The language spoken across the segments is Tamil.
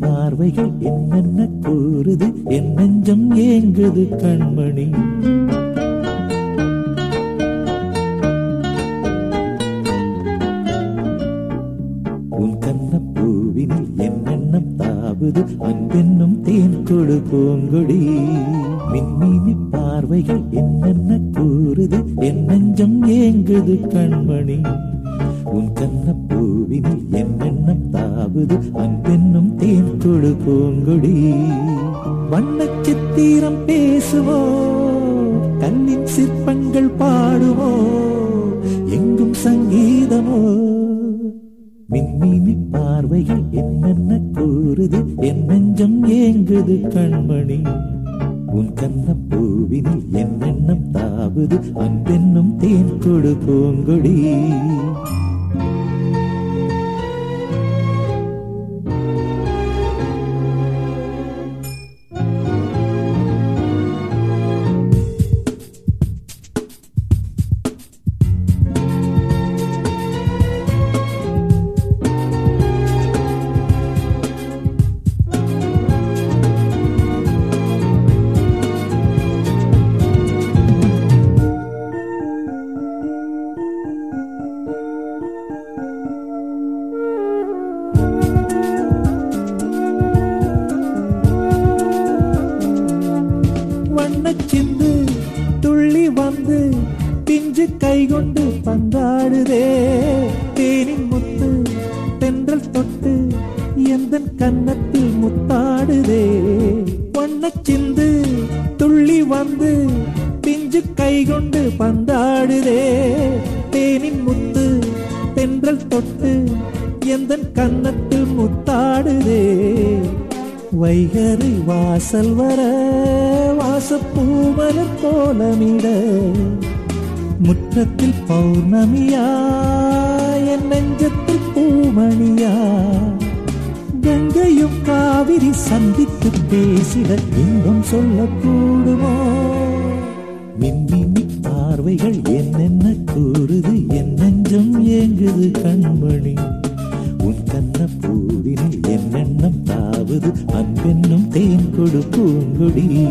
பார்வைகள் என்னென்ன கூறுது? என் நெஞ்சம் ஏங்குது கண்மணி. தாவுது அன்பென்னும் தேன் கொடு பூங்கொடி மின்மினி பார்வைகள் என்னென்ன கூறுது? என் நெஞ்சம் ஏங்குது கண்மணி. உன் கண்ண பூவினில் என்னென்னம் தாவுது அன்பென்னும் தேன் கொடு பூங்கொடி வண்ண சித்திரம் பேசுவோ கண்ணின் சிற்பங்கள் பாடுவோ எங்கும் சங்கீதமோ. பார்வையில் என்னென்ன கூறுது? என் நெஞ்சம் ஏங்குது கண்மணி. உன் கண்ண பூவினில் என்னென்னம் தாவுது? அன்பென்னும் தேன் கொடு பூங்கொடி பிஞ்சு கை கொண்டு பந்தாடுதே. தேனின் முத்து தென்றல் தொட்டு எந்த கன்னத்தில் முத்தாடுதே. பொன்ன சிந்து துள்ளி வந்து பிஞ்சு கை கொண்டு பந்தாடுதே. தேனின் முத்து தென்றல் தொட்டு எந்த கன்னத்தில் முத்தாடுதே. வைகரை வாசல் வர வாசப்பூமலர் கோலமிட. முற்றத்தில் பௌர்ணமியா என் நெஞ்சத்தில் பூமணியா. கங்கையும் காவிரி சந்தித்து பேசிட இன்பம் சொல்லக்கூடுமோ? மின்மினி பார்வைகள் என்னென்ன கூறுது என் நெஞ்சம் ஏங்குது கண்மணி. உன் கண்ண பூவினில் என்னென்னம் தாவது அன்பென்னும் தேன் கொடு பூங்கொடி.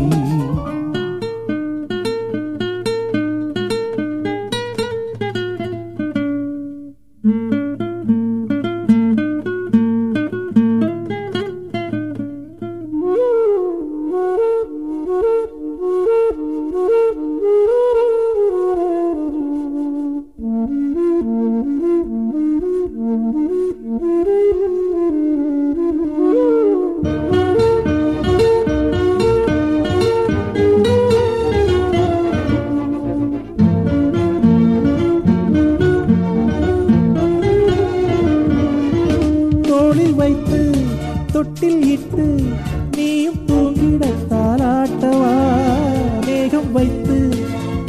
வைத்து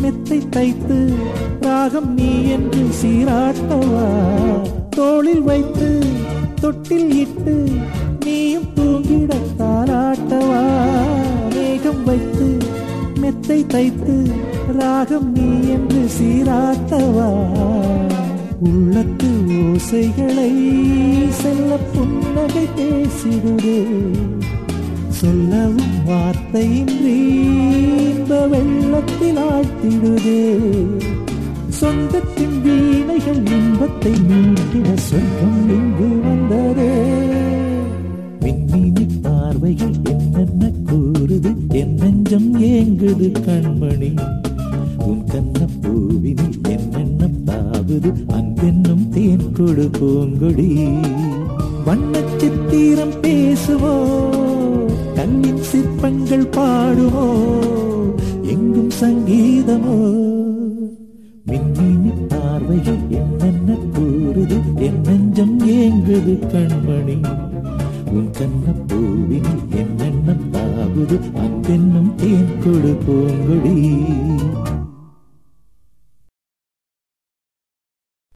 மெத்தை தைத்து ராகம் நீ என்று சீராட்டவா? தோளில் வைத்து தொட்டில் இட்டு நீயும் தூங்கிட தாலாட்டவா மேகம் வைத்து மெத்தை தைத்து ராகம் நீ என்று சீராட்டவா? உள்ளத்து ஓசைகளை செல்ல புன்னகை பேசிடுதே. சொல்லவும் வார்த்தையின்றி இன்ப வெள்ளத்தில் ஆழ்த்திடுதே. சொந்தத்தின் வீணைகள் இன்பத்தை மீட்டிட சொந்தம் இங்கு வந்ததே? விண்மீனி பார்வைகள் என்னென்ன கூறுது? என் நெஞ்சம் ஏங்குது கண்மணி. உன் கண்ண பூவினில் என்னென்ன தாவது அங்கென்னும் தேன் கொடு பூங்கொடி. வண்ணச் சித்திரம் பேசுவோ கண்ணின் சிற்பங்கள் பாடுவோ. எங்கும் சங்கீதமோ. மின்மினி பார்வைகள் என்னென்ன கூறுது? என் நெஞ்சம் ஏங்குது கண்மணி. உன் கண்ண பூவினில் என்னென்ன தாவுது அங்கென்னும் தேன் கொடு பூங்கொடி